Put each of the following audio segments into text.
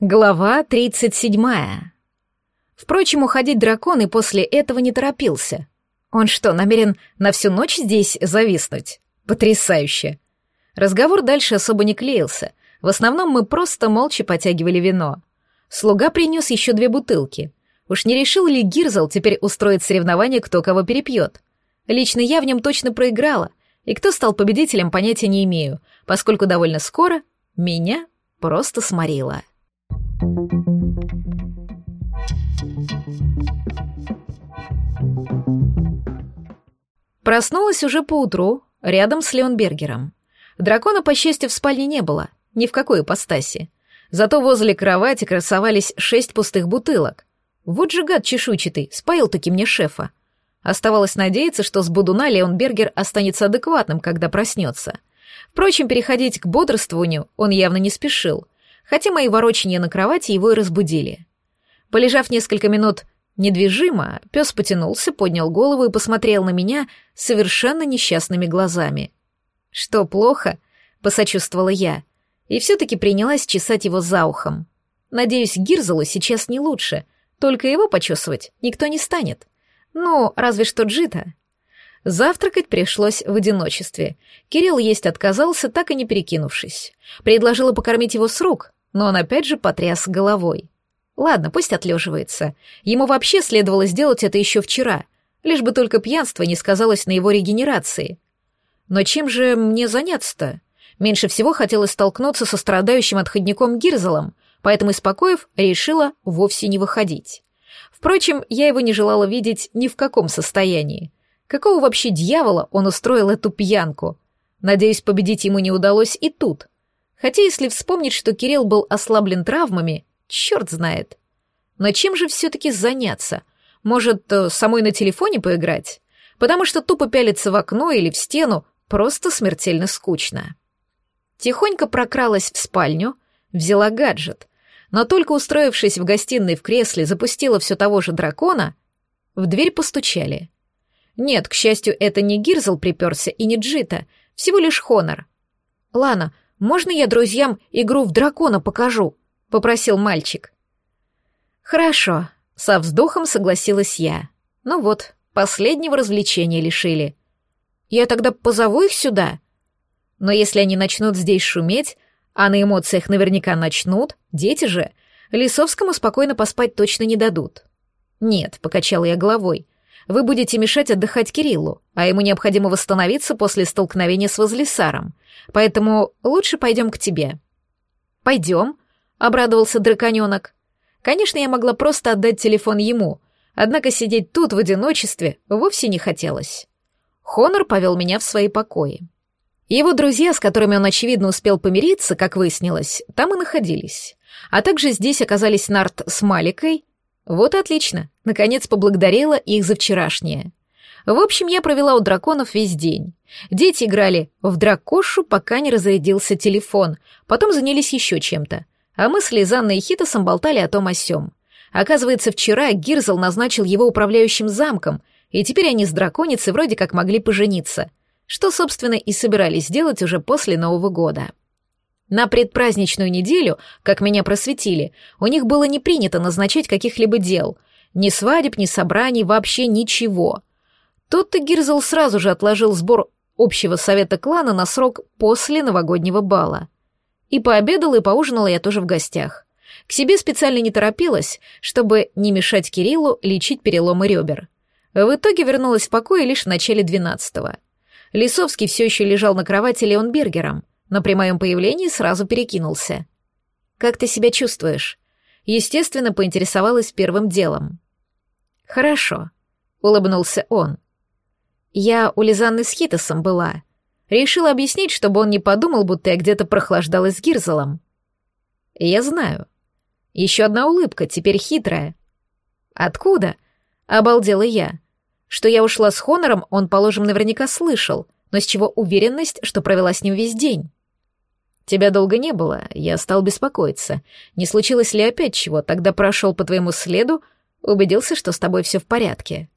Глава 37. Впрочем, уходить дракон и после этого не торопился. Он что, намерен на всю ночь здесь зависнуть? Потрясающе. Разговор дальше особо не клеился. В основном мы просто молча потягивали вино. Слуга принес еще две бутылки. Уж не решил ли Гирзл теперь устроить соревнование, кто кого перепьет? Лично я в нем точно проиграла, и кто стал победителем, понятия не имею, поскольку довольно скоро меня просто сморило. Проснулась уже поутру, рядом с Леонбергером. Дракона, по счастью, в спальне не было, ни в какой ипостаси. Зато возле кровати красовались шесть пустых бутылок. Вот же гад чешуйчатый, споил-таки мне шефа. Оставалось надеяться, что с Будуна Леонбергер останется адекватным, когда проснется. Впрочем, переходить к бодрствованию он явно не спешил — хотя мои ворочания на кровати его и разбудили. Полежав несколько минут недвижимо, пес потянулся, поднял голову и посмотрел на меня совершенно несчастными глазами. «Что, плохо?» — посочувствовала я, и все-таки принялась чесать его за ухом. Надеюсь, Гирзелу сейчас не лучше, только его почесывать никто не станет. Ну, разве что Джита. Завтракать пришлось в одиночестве. Кирилл есть отказался, так и не перекинувшись. Предложила покормить его с рук, но он опять же потряс головой. Ладно, пусть отлеживается. Ему вообще следовало сделать это еще вчера, лишь бы только пьянство не сказалось на его регенерации. Но чем же мне заняться-то? Меньше всего хотелось столкнуться со страдающим отходником Гирзелом, поэтому, испокоив, решила вовсе не выходить. Впрочем, я его не желала видеть ни в каком состоянии. Какого вообще дьявола он устроил эту пьянку? Надеюсь, победить ему не удалось и тут — Хотя если вспомнить, что Кирилл был ослаблен травмами, черт знает. Но чем же все-таки заняться? Может, э, самой на телефоне поиграть? Потому что тупо пялиться в окно или в стену просто смертельно скучно. Тихонько прокралась в спальню, взяла гаджет, но только устроившись в гостиной в кресле, запустила все того же дракона, в дверь постучали. Нет, к счастью, это не Гирзл приперся и не Джита, всего лишь Хонор. «Лана, можно я друзьям игру в дракона покажу?» — попросил мальчик. «Хорошо», — со вздохом согласилась я. «Ну вот, последнего развлечения лишили. Я тогда позову их сюда?» «Но если они начнут здесь шуметь, а на эмоциях наверняка начнут, дети же, Лисовскому спокойно поспать точно не дадут». «Нет», — покачала я головой, — «вы будете мешать отдыхать Кириллу, а ему необходимо восстановиться после столкновения с Возлисаром. Поэтому лучше пойдем к тебе». «Пойдем», — обрадовался драконенок. Конечно, я могла просто отдать телефон ему, однако сидеть тут в одиночестве вовсе не хотелось. Хонор повел меня в свои покои. Его друзья, с которыми он, очевидно, успел помириться, как выяснилось, там и находились. А также здесь оказались Нарт с Маликой. Вот и отлично, наконец поблагодарила их за вчерашнее. В общем, я провела у драконов весь день. Дети играли в дракошу, пока не разрядился телефон, потом занялись еще чем-то. А мы с Лизанной и Хитосом болтали о том о сём. Оказывается, вчера Гирзл назначил его управляющим замком, и теперь они с драконицей вроде как могли пожениться, что, собственно, и собирались сделать уже после Нового года. На предпраздничную неделю, как меня просветили, у них было не принято назначать каких-либо дел. Ни свадеб, ни собраний, вообще ничего. Тот-то Гирзл сразу же отложил сбор общего совета клана на срок после новогоднего бала. И пообедала, и поужинала я тоже в гостях. К себе специально не торопилась, чтобы не мешать Кириллу лечить переломы ребер. В итоге вернулась в покое лишь в начале двенадцатого. Лисовский все еще лежал на кровати Леонбергером, но при моем появлении сразу перекинулся. «Как ты себя чувствуешь?» Естественно, поинтересовалась первым делом. «Хорошо», — улыбнулся он. Я у Лизанны с Хитосом была. Решила объяснить, чтобы он не подумал, будто я где-то прохлаждалась с Гирзелом. Я знаю. Еще одна улыбка, теперь хитрая. Откуда? Обалдела я. Что я ушла с Хонором, он, положим, наверняка слышал, но с чего уверенность, что провела с ним весь день? Тебя долго не было, я стал беспокоиться. Не случилось ли опять чего? Тогда прошел по твоему следу, убедился, что с тобой все в порядке.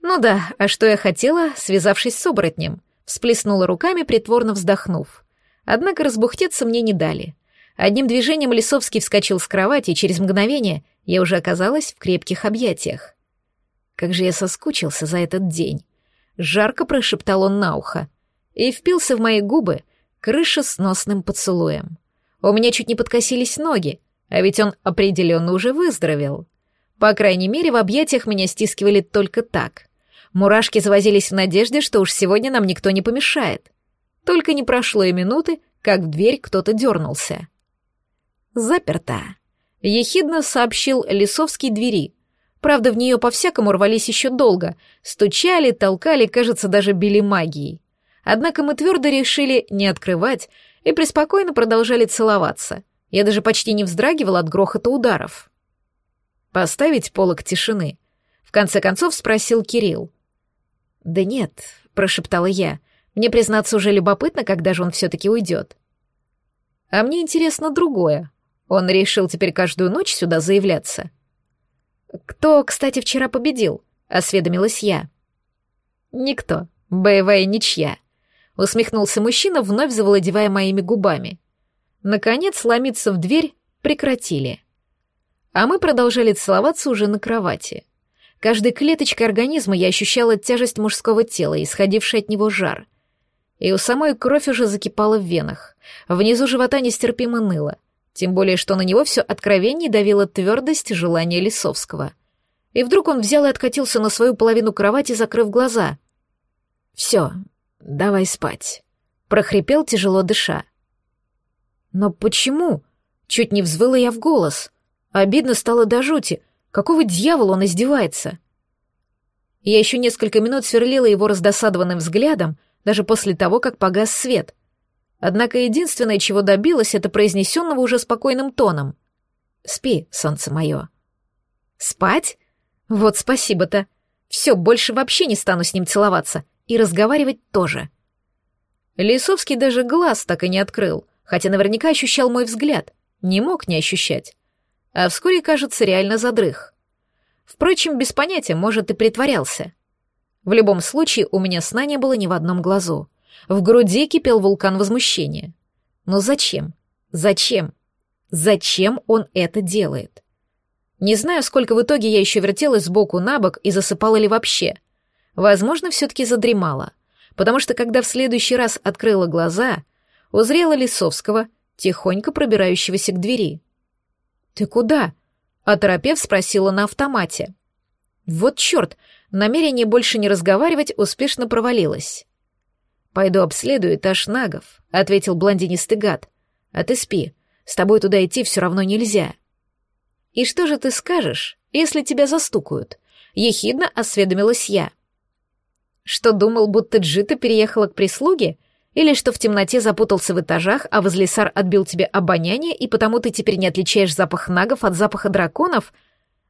Ну да, а что я хотела, связавшись с оборотнем? Всплеснула руками, притворно вздохнув. Однако разбухтеться мне не дали. Одним движением Лисовский вскочил с кровати, и через мгновение я уже оказалась в крепких объятиях. Как же я соскучился за этот день. Жарко прошептал он на ухо и впился в мои губы крышесносным поцелуем. У меня чуть не подкосились ноги, а ведь он определенно уже выздоровел. По крайней мере, в объятиях меня стискивали только так. Мурашки завозились в надежде, что уж сегодня нам никто не помешает. Только не прошло и минуты, как в дверь кто-то дернулся. «Заперта», — ехидно сообщил Лисовский двери. Правда, в нее по-всякому рвались еще долго, стучали, толкали, кажется, даже били магией. Однако мы твердо решили не открывать и преспокойно продолжали целоваться. Я даже почти не вздрагивала от грохота ударов. «Поставить полок тишины?» — в конце концов спросил Кирилл. «Да нет», — прошептала я, — «мне, признаться, уже любопытно, когда же он все-таки уйдет». «А мне интересно другое», он решил теперь каждую ночь сюда заявляться. «Кто, кстати, вчера победил?» — осведомилась я. «Никто. Боевая ничья», — усмехнулся мужчина, вновь завладевая моими губами. Наконец, ломиться в дверь прекратили. А мы продолжали целоваться уже на кровати. Каждой клеточкой организма я ощущала тяжесть мужского тела, исходивший от него жар. И у самой кровь уже закипала в венах. Внизу живота нестерпимо ныло. Тем более, что на него все откровение давила твердость желания Лисовского. И вдруг он взял и откатился на свою половину кровати, закрыв глаза. «Все, давай спать», — прохрипел, тяжело дыша. «Но почему?» — чуть не взвыла я в голос. Обидно стало до жути. Какого дьявола он издевается? Я еще несколько минут сверлила его раздосадованным взглядом, даже после того, как погас свет — Однако единственное, чего добилась, это произнесенного уже спокойным тоном. «Спи, солнце мое». «Спать? Вот спасибо-то. Все, больше вообще не стану с ним целоваться. И разговаривать тоже». Лисовский даже глаз так и не открыл, хотя наверняка ощущал мой взгляд. Не мог не ощущать. А вскоре, кажется, реально задрых. Впрочем, без понятия, может, и притворялся. В любом случае, у меня сна не было ни в одном глазу. В груди кипел вулкан возмущения. Но зачем? Зачем? Зачем он это делает? Не знаю, сколько в итоге я еще вертелась сбоку на бок и засыпала ли вообще. Возможно, все-таки задремала, потому что когда в следующий раз открыла глаза, узрела Лисовского, тихонько пробирающегося к двери. «Ты куда?» — оторопев спросила на автомате. Вот черт, намерение больше не разговаривать успешно провалилось. «Пойду обследую этаж нагов», — ответил блондинистый гад. «А ты спи, с тобой туда идти все равно нельзя». «И что же ты скажешь, если тебя застукают?» — ехидно осведомилась я. «Что думал, будто Джита переехала к прислуге? Или что в темноте запутался в этажах, а возле сар отбил тебе обоняние, и потому ты теперь не отличаешь запах нагов от запаха драконов?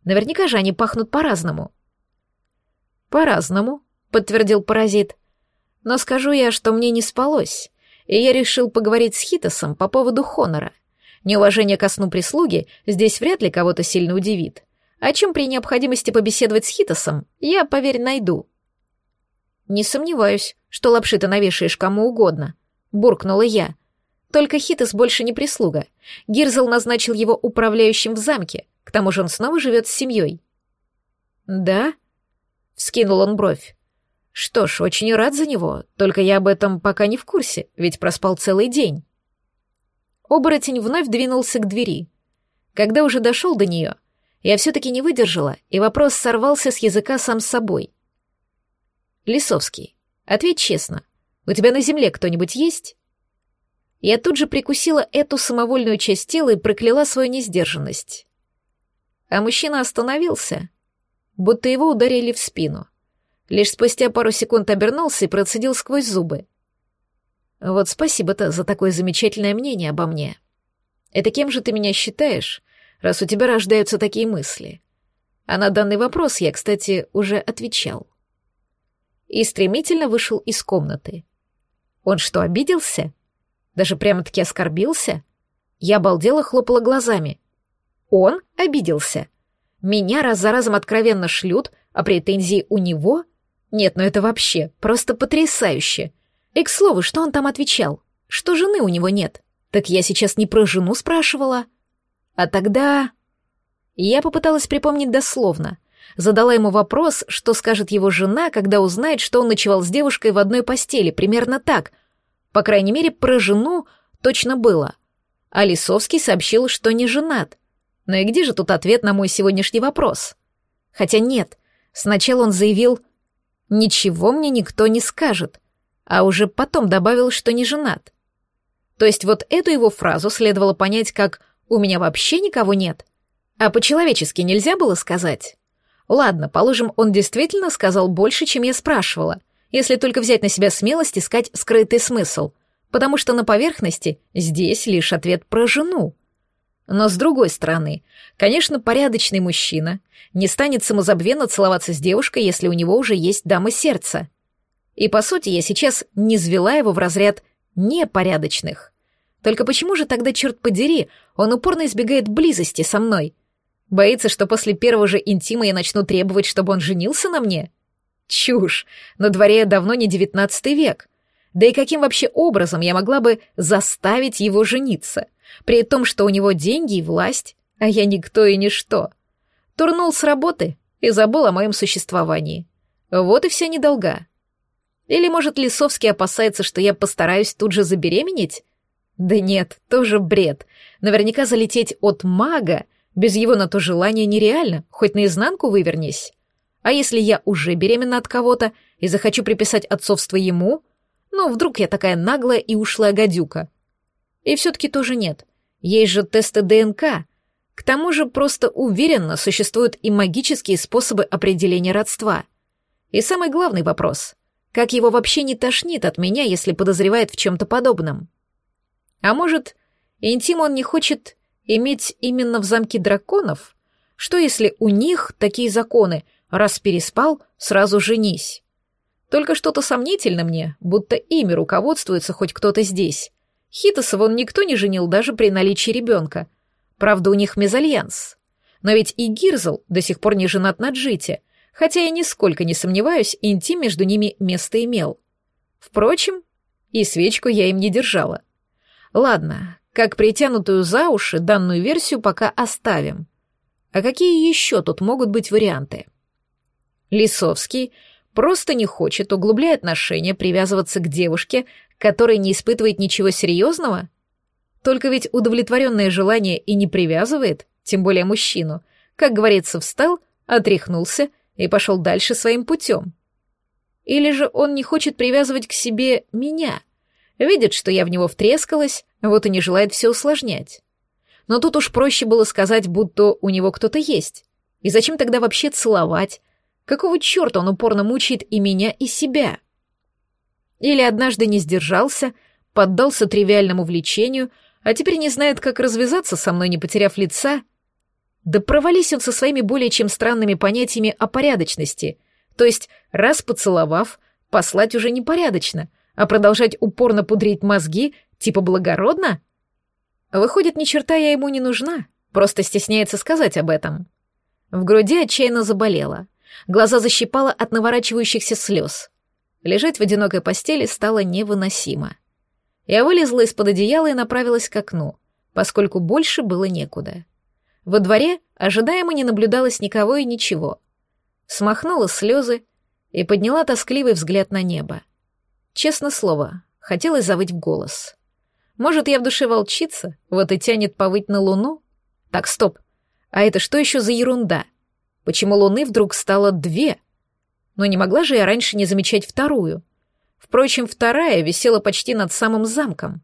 Наверняка же они пахнут по-разному». «По-разному», — подтвердил паразит. Но скажу я, что мне не спалось, и я решил поговорить с Хитосом по поводу Хонора. Неуважение ко сну прислуги здесь вряд ли кого-то сильно удивит. О чем при необходимости побеседовать с Хитосом, я, поверь, найду. Не сомневаюсь, что лапши ты навешаешь кому угодно, буркнула я. Только Хитос больше не прислуга. Гирзел назначил его управляющим в замке, к тому же он снова живет с семьей. Да? Вскинул он бровь. Что ж, очень рад за него, только я об этом пока не в курсе, ведь проспал целый день. Оборотень вновь двинулся к двери. Когда уже дошел до нее, я все-таки не выдержала, и вопрос сорвался с языка сам собой. «Лисовский, ответь честно, у тебя на земле кто-нибудь есть?» Я тут же прикусила эту самовольную часть тела и прокляла свою несдержанность. А мужчина остановился, будто его ударили в спину. Лишь спустя пару секунд обернулся и процедил сквозь зубы. «Вот спасибо-то за такое замечательное мнение обо мне. Это кем же ты меня считаешь, раз у тебя рождаются такие мысли?» А на данный вопрос я, кстати, уже отвечал. И стремительно вышел из комнаты. Он что, обиделся? Даже прямо-таки оскорбился? Я обалдела хлопала глазами. Он обиделся. Меня раз за разом откровенно шлют, а претензии у него — нет, ну это вообще просто потрясающе. И, к слову, что он там отвечал? Что жены у него нет? Так я сейчас не про жену спрашивала. А тогда... Я попыталась припомнить дословно. Задала ему вопрос, что скажет его жена, когда узнает, что он ночевал с девушкой в одной постели, примерно так. По крайней мере, про жену точно было. А Лисовский сообщил, что не женат. Но и где же тут ответ на мой сегодняшний вопрос? Хотя нет, сначала он заявил «Ничего мне никто не скажет», а уже потом добавил, что не женат. То есть вот эту его фразу следовало понять как «у меня вообще никого нет», а по-человечески нельзя было сказать. Ладно, положим, он действительно сказал больше, чем я спрашивала, если только взять на себя смелость искать скрытый смысл, потому что на поверхности здесь лишь ответ про жену. Но с другой стороны, конечно, порядочный мужчина не станет самозабвенно целоваться с девушкой, если у него уже есть дама сердца. И, по сути, я сейчас не звела его в разряд непорядочных. Только почему же тогда, черт подери, он упорно избегает близости со мной? Боится, что после первого же интима я начну требовать, чтобы он женился на мне? Чушь. На дворе давно не девятнадцатый век. Да и каким вообще образом я могла бы заставить его жениться? При том, что у него деньги и власть, а я никто и ничто. Турнул с работы и забыл о моем существовании. Вот и вся недолга. Или, может, Лисовский опасается, что я постараюсь тут же забеременеть? Да нет, тоже бред. Наверняка залететь от мага без его на то желания нереально, хоть наизнанку вывернись. А если я уже беременна от кого-то и захочу приписать отцовство ему? Ну, вдруг я такая наглая и ушлая гадюка. И все-таки тоже нет. Есть же тесты ДНК. К тому же просто уверенно существуют и магические способы определения родства. И самый главный вопрос — как его вообще не тошнит от меня, если подозревает в чем-то подобном? А может, интим он не хочет иметь именно в замке драконов? Что если у них такие законы, раз переспал, сразу женись? Только что-то сомнительно мне, будто ими руководствуется хоть кто-то здесь. Хитосов он никто не женил даже при наличии ребенка. Правда, у них мезальянс. Но ведь и Гирзл до сих пор не женат на Джите — хотя я нисколько не сомневаюсь, интим между ними место имел. Впрочем, и свечку я им не держала. Ладно, как притянутую за уши данную версию пока оставим. А какие еще тут могут быть варианты? Лисовский просто не хочет, углубляя отношения, привязываться к девушке, которая не испытывает ничего серьезного? Только ведь удовлетворенное желание и не привязывает, тем более мужчину. Как говорится, встал, отряхнулся — и пошел дальше своим путем. Или же он не хочет привязывать к себе меня, видит, что я в него втрескалась, вот и не желает все усложнять. Но тут уж проще было сказать, будто у него кто-то есть. И зачем тогда вообще целовать? Какого черта он упорно мучает и меня, и себя? Или однажды не сдержался, поддался тривиальному влечению, а теперь не знает, как развязаться со мной, не потеряв лица — да провались он со своими более чем странными понятиями о порядочности. То есть, раз поцеловав, послать уже непорядочно, а продолжать упорно пудрить мозги, типа благородно? Выходит, ни черта я ему не нужна, просто стесняется сказать об этом. В груди отчаянно заболело, глаза защипало от наворачивающихся слез. Лежать в одинокой постели стало невыносимо. Я вылезла из-под одеяла и направилась к окну, поскольку больше было некуда. Во дворе ожидаемо не наблюдалось никого и ничего. Смахнула слезы и подняла тоскливый взгляд на небо. Честно слово, хотелось завыть в голос. Может, я в душе волчица, вот и тянет повыть на луну? Так, стоп. А это что еще за ерунда? Почему луны вдруг стало две? Но не могла же я раньше не замечать вторую. Впрочем, вторая висела почти над самым замком.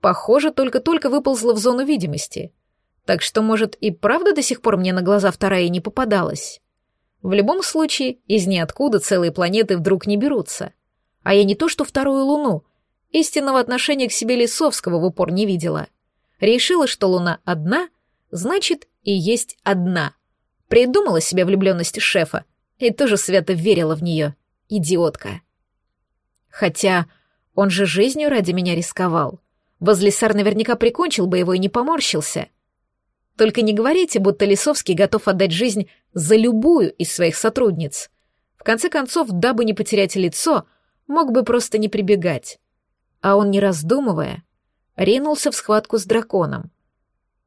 Похоже, только-только выползла в зону видимости. Так что, может, и правда до сих пор мне на глаза вторая не попадалась? В любом случае, из ниоткуда целые планеты вдруг не берутся. А я не то что вторую Луну, истинного отношения к себе Лисовского в упор не видела. Решила, что Луна одна, значит, и есть одна. Придумала себе влюбленность шефа и тоже свято верила в нее. Идиотка. Хотя он же жизнью ради меня рисковал. Возлесар наверняка прикончил бы его и не поморщился — только не говорите, будто Лисовский готов отдать жизнь за любую из своих сотрудниц. В конце концов, дабы не потерять лицо, мог бы просто не прибегать. А он, не раздумывая, ринулся в схватку с драконом.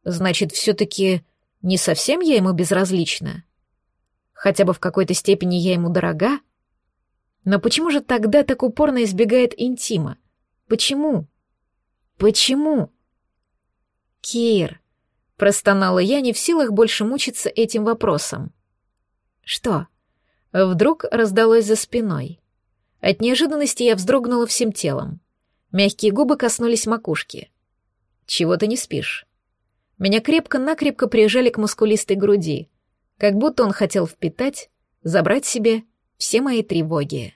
Значит, все-таки не совсем я ему безразлична? Хотя бы в какой-то степени я ему дорога? Но почему же тогда так упорно избегает интима? Почему? Почему? Кир, простонала я, не в силах больше мучиться этим вопросом. Что? Вдруг раздалось за спиной. От неожиданности я вздрогнула всем телом. Мягкие губы коснулись макушки. «Чего ты не спишь?» Меня крепко-накрепко прижали к мускулистой груди, как будто он хотел впитать, забрать себе все мои тревоги.